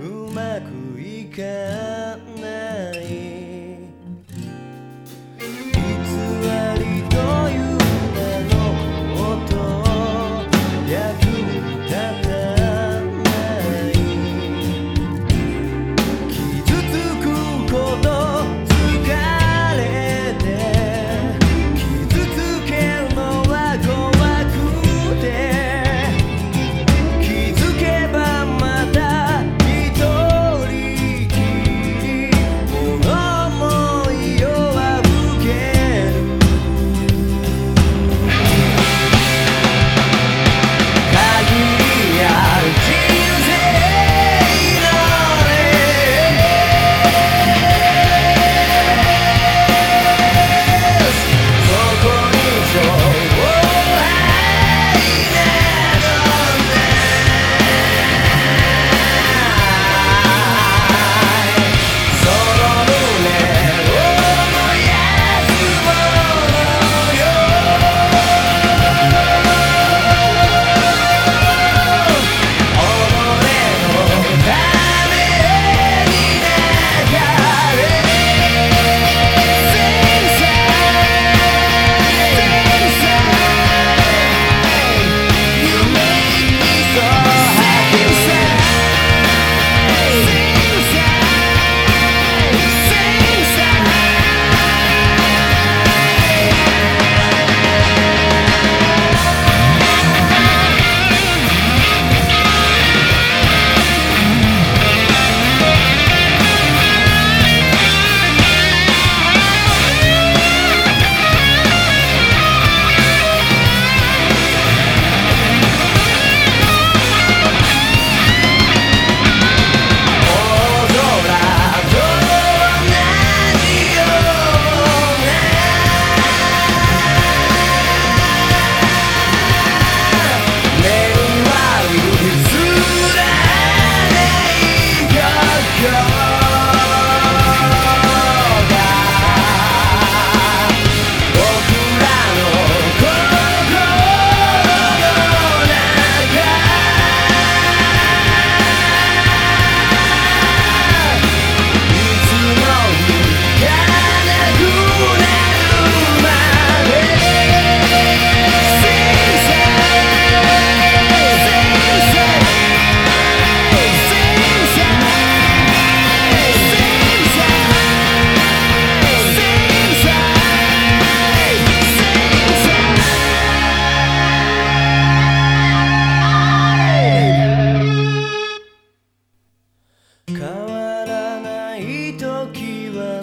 うまくいかんない時は